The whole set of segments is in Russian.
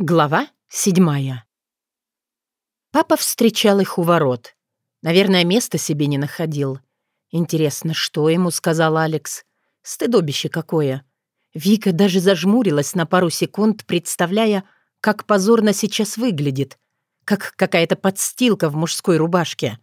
Глава седьмая. Папа встречал их у ворот. Наверное, места себе не находил. Интересно, что ему сказал Алекс? Стыдобище какое. Вика даже зажмурилась на пару секунд, представляя, как позорно сейчас выглядит. Как какая-то подстилка в мужской рубашке.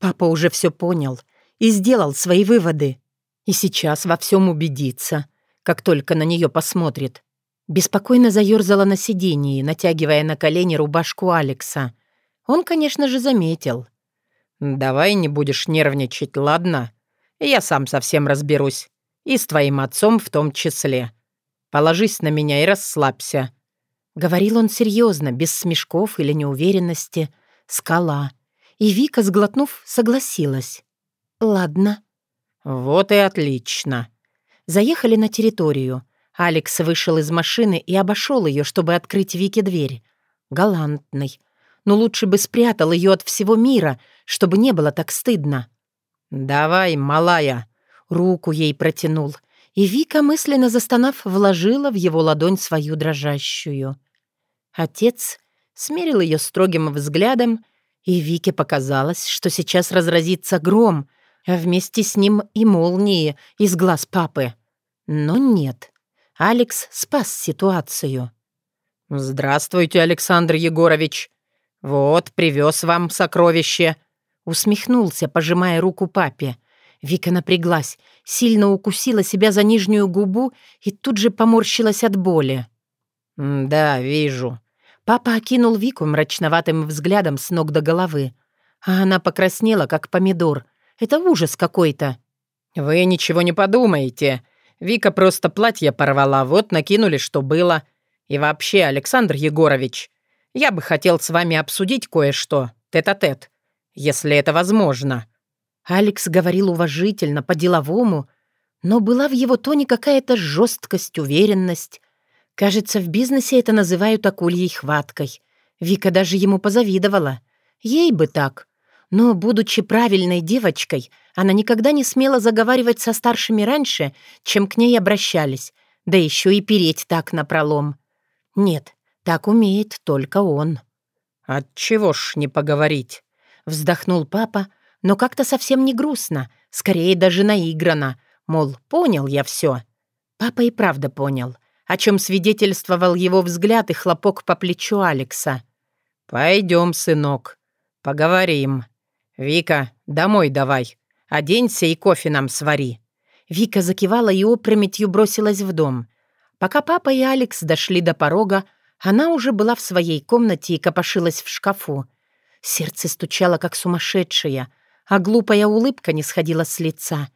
Папа уже все понял и сделал свои выводы. И сейчас во всем убедится, как только на нее посмотрит. Беспокойно заёрзала на сиденье, натягивая на колени рубашку Алекса. Он, конечно же, заметил. «Давай не будешь нервничать, ладно? Я сам совсем разберусь. И с твоим отцом в том числе. Положись на меня и расслабься». Говорил он серьезно, без смешков или неуверенности. Скала. И Вика, сглотнув, согласилась. «Ладно». «Вот и отлично». Заехали на территорию. Алекс вышел из машины и обошел ее, чтобы открыть Вике дверь. Галантный. Но лучше бы спрятал ее от всего мира, чтобы не было так стыдно. «Давай, малая!» Руку ей протянул. И Вика, мысленно застонав, вложила в его ладонь свою дрожащую. Отец смерил ее строгим взглядом, и Вике показалось, что сейчас разразится гром, а вместе с ним и молнии из глаз папы. Но нет. Алекс спас ситуацию. «Здравствуйте, Александр Егорович. Вот, привез вам сокровище». Усмехнулся, пожимая руку папе. Вика напряглась, сильно укусила себя за нижнюю губу и тут же поморщилась от боли. «Да, вижу». Папа окинул Вику мрачноватым взглядом с ног до головы. А она покраснела, как помидор. Это ужас какой-то. «Вы ничего не подумаете. Вика просто платье порвала, вот накинули, что было. И вообще, Александр Егорович, я бы хотел с вами обсудить кое-что, тет-а-тет, если это возможно». Алекс говорил уважительно, по-деловому, но была в его тоне какая-то жесткость, уверенность. Кажется, в бизнесе это называют акульей хваткой. Вика даже ему позавидовала. Ей бы так. Но, будучи правильной девочкой, она никогда не смела заговаривать со старшими раньше, чем к ней обращались, да еще и переть так напролом. Нет, так умеет только он. «Отчего ж не поговорить?» — вздохнул папа, но как-то совсем не грустно, скорее даже наигранно, мол, понял я все. Папа и правда понял, о чем свидетельствовал его взгляд и хлопок по плечу Алекса. «Пойдем, сынок, поговорим». «Вика, домой давай. Оденься и кофе нам свари». Вика закивала и опрометью бросилась в дом. Пока папа и Алекс дошли до порога, она уже была в своей комнате и копошилась в шкафу. Сердце стучало, как сумасшедшее, а глупая улыбка не сходила с лица.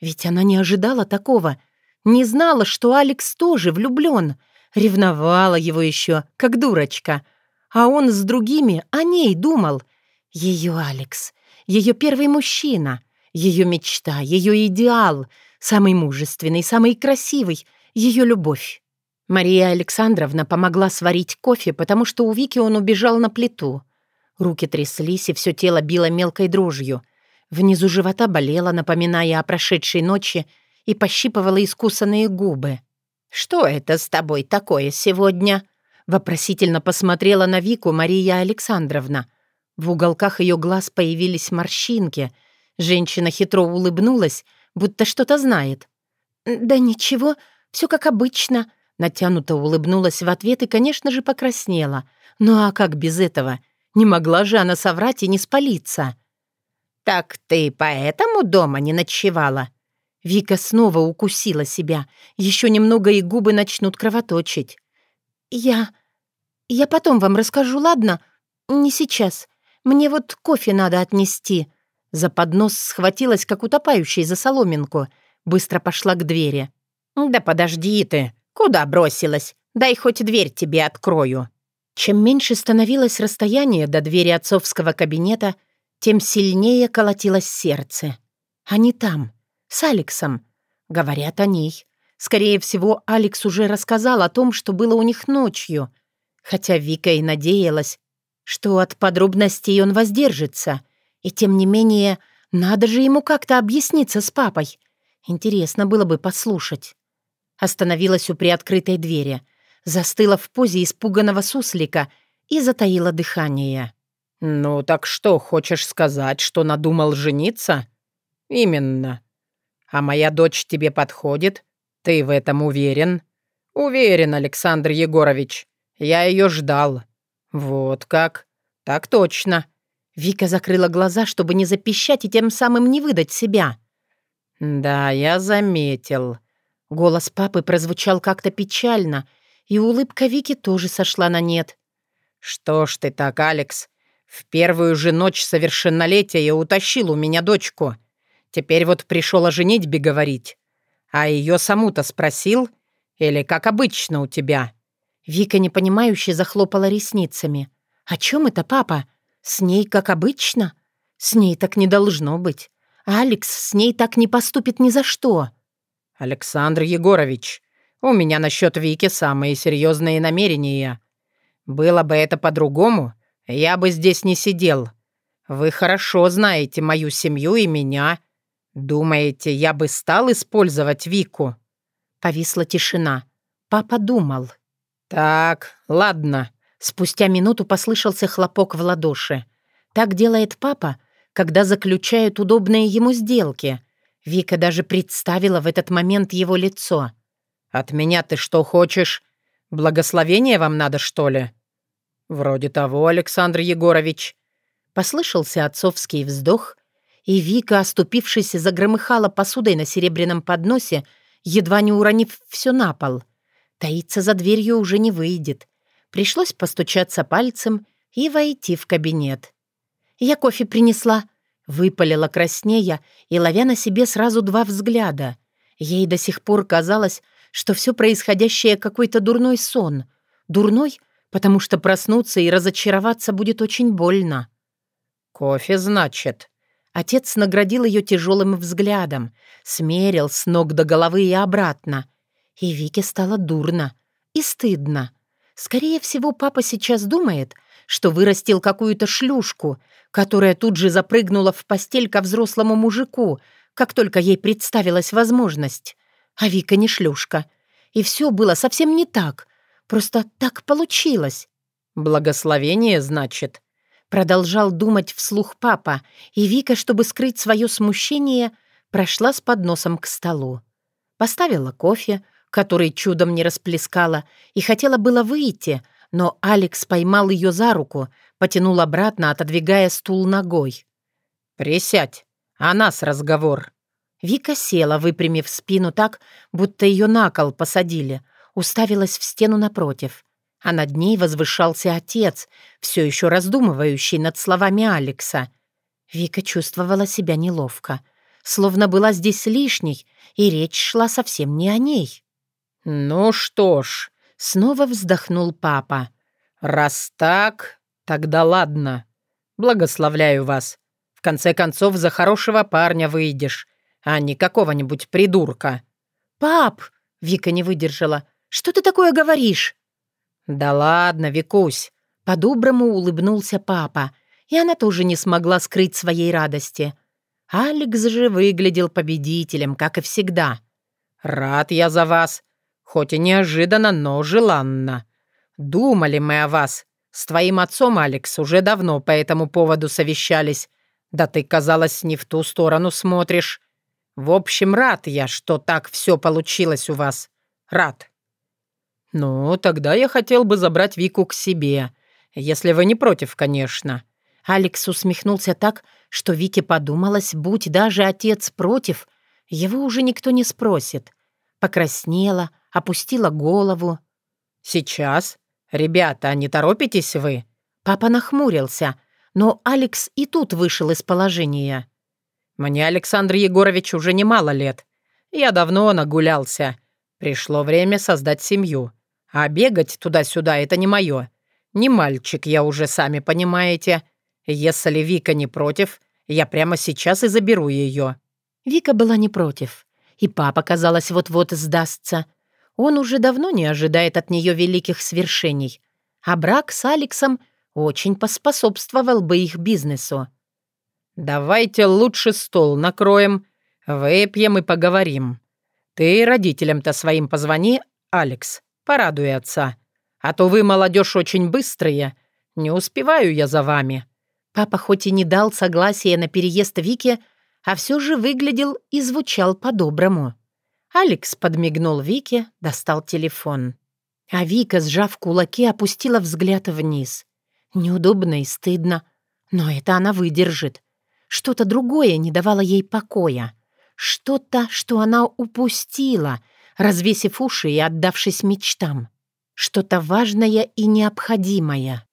Ведь она не ожидала такого. Не знала, что Алекс тоже влюблен. Ревновала его еще, как дурочка. А он с другими о ней думал — ее Алекс, ее первый мужчина, ее мечта, ее идеал, самый мужественный, самый красивый, ее любовь. Мария Александровна помогла сварить кофе, потому что у Вики он убежал на плиту. Руки тряслись, и все тело било мелкой дрожью. Внизу живота болело, напоминая о прошедшей ночи, и пощипывала искусанные губы. «Что это с тобой такое сегодня?» Вопросительно посмотрела на Вику Мария Александровна — в уголках ее глаз появились морщинки. Женщина хитро улыбнулась, будто что-то знает. «Да ничего, все как обычно», — натянуто улыбнулась в ответ и, конечно же, покраснела. «Ну а как без этого? Не могла же она соврать и не спалиться». «Так ты поэтому дома не ночевала?» Вика снова укусила себя. Еще немного и губы начнут кровоточить. «Я... я потом вам расскажу, ладно? Не сейчас. Мне вот кофе надо отнести». За поднос схватилась, как утопающий за соломинку. Быстро пошла к двери. «Да подожди ты! Куда бросилась? Дай хоть дверь тебе открою». Чем меньше становилось расстояние до двери отцовского кабинета, тем сильнее колотилось сердце. Они там, с Алексом. Говорят о ней. Скорее всего, Алекс уже рассказал о том, что было у них ночью. Хотя Вика и надеялась, что от подробностей он воздержится. И тем не менее, надо же ему как-то объясниться с папой. Интересно было бы послушать. Остановилась у приоткрытой двери. застыла в позе испуганного суслика и затаила дыхание. «Ну так что, хочешь сказать, что надумал жениться?» «Именно. А моя дочь тебе подходит? Ты в этом уверен?» «Уверен, Александр Егорович. Я ее ждал». «Вот как? Так точно». Вика закрыла глаза, чтобы не запищать и тем самым не выдать себя. «Да, я заметил». Голос папы прозвучал как-то печально, и улыбка Вики тоже сошла на нет. «Что ж ты так, Алекс? В первую же ночь совершеннолетия утащил у меня дочку. Теперь вот пришел о женитьбе говорить. А ее саму-то спросил? Или как обычно у тебя?» Вика непонимающе захлопала ресницами. «О чем это, папа? С ней как обычно? С ней так не должно быть. Алекс с ней так не поступит ни за что». «Александр Егорович, у меня насчет Вики самые серьезные намерения. Было бы это по-другому, я бы здесь не сидел. Вы хорошо знаете мою семью и меня. Думаете, я бы стал использовать Вику?» Повисла тишина. Папа думал. «Так, ладно». Спустя минуту послышался хлопок в ладоши. Так делает папа, когда заключают удобные ему сделки. Вика даже представила в этот момент его лицо. «От меня ты что хочешь? Благословение вам надо, что ли?» «Вроде того, Александр Егорович». Послышался отцовский вздох, и Вика, оступившись, загромыхала посудой на серебряном подносе, едва не уронив все на пол — Таиться за дверью уже не выйдет. Пришлось постучаться пальцем и войти в кабинет. «Я кофе принесла», — выпалила краснея и ловя на себе сразу два взгляда. Ей до сих пор казалось, что все происходящее какой-то дурной сон. Дурной, потому что проснуться и разочароваться будет очень больно. «Кофе, значит?» Отец наградил ее тяжелым взглядом, смерил с ног до головы и обратно. И Вике стало дурно и стыдно. Скорее всего, папа сейчас думает, что вырастил какую-то шлюшку, которая тут же запрыгнула в постель ко взрослому мужику, как только ей представилась возможность. А Вика не шлюшка. И все было совсем не так. Просто так получилось. «Благословение, значит?» Продолжал думать вслух папа, и Вика, чтобы скрыть свое смущение, прошла с подносом к столу. Поставила кофе, который чудом не расплескала, и хотела было выйти, но Алекс поймал ее за руку, потянул обратно, отодвигая стул ногой. «Присядь, а нас разговор». Вика села, выпрямив спину так, будто ее на кол посадили, уставилась в стену напротив. А над ней возвышался отец, все еще раздумывающий над словами Алекса. Вика чувствовала себя неловко, словно была здесь лишней, и речь шла совсем не о ней. «Ну что ж», — снова вздохнул папа. «Раз так, тогда ладно. Благословляю вас. В конце концов, за хорошего парня выйдешь, а не какого-нибудь придурка». «Пап!» — Вика не выдержала. «Что ты такое говоришь?» «Да ладно, Викусь!» — по-доброму улыбнулся папа, и она тоже не смогла скрыть своей радости. Алекс же выглядел победителем, как и всегда. «Рад я за вас. Хоть и неожиданно, но желанно. Думали мы о вас. С твоим отцом, Алекс, уже давно по этому поводу совещались. Да ты, казалось, не в ту сторону смотришь. В общем, рад я, что так все получилось у вас. Рад. Ну, тогда я хотел бы забрать Вику к себе. Если вы не против, конечно. Алекс усмехнулся так, что Вике подумалось, будь даже отец против, его уже никто не спросит. Покраснела, опустила голову. «Сейчас? Ребята, не торопитесь вы?» Папа нахмурился, но Алекс и тут вышел из положения. «Мне, Александр Егорович, уже немало лет. Я давно нагулялся. Пришло время создать семью. А бегать туда-сюда — это не мое. Не мальчик я уже, сами понимаете. Если Вика не против, я прямо сейчас и заберу ее». Вика была не против. И папа, казалось, вот-вот сдастся. Он уже давно не ожидает от нее великих свершений, а брак с Алексом очень поспособствовал бы их бизнесу. «Давайте лучше стол накроем, выпьем и поговорим. Ты родителям-то своим позвони, Алекс. Порадуй отца. А то вы, молодежь, очень быстрые. Не успеваю я за вами». Папа хоть и не дал согласия на переезд Вике, а все же выглядел и звучал по-доброму. Алекс подмигнул Вике, достал телефон. А Вика, сжав кулаки, опустила взгляд вниз. Неудобно и стыдно, но это она выдержит. Что-то другое не давало ей покоя. Что-то, что она упустила, развесив уши и отдавшись мечтам. Что-то важное и необходимое.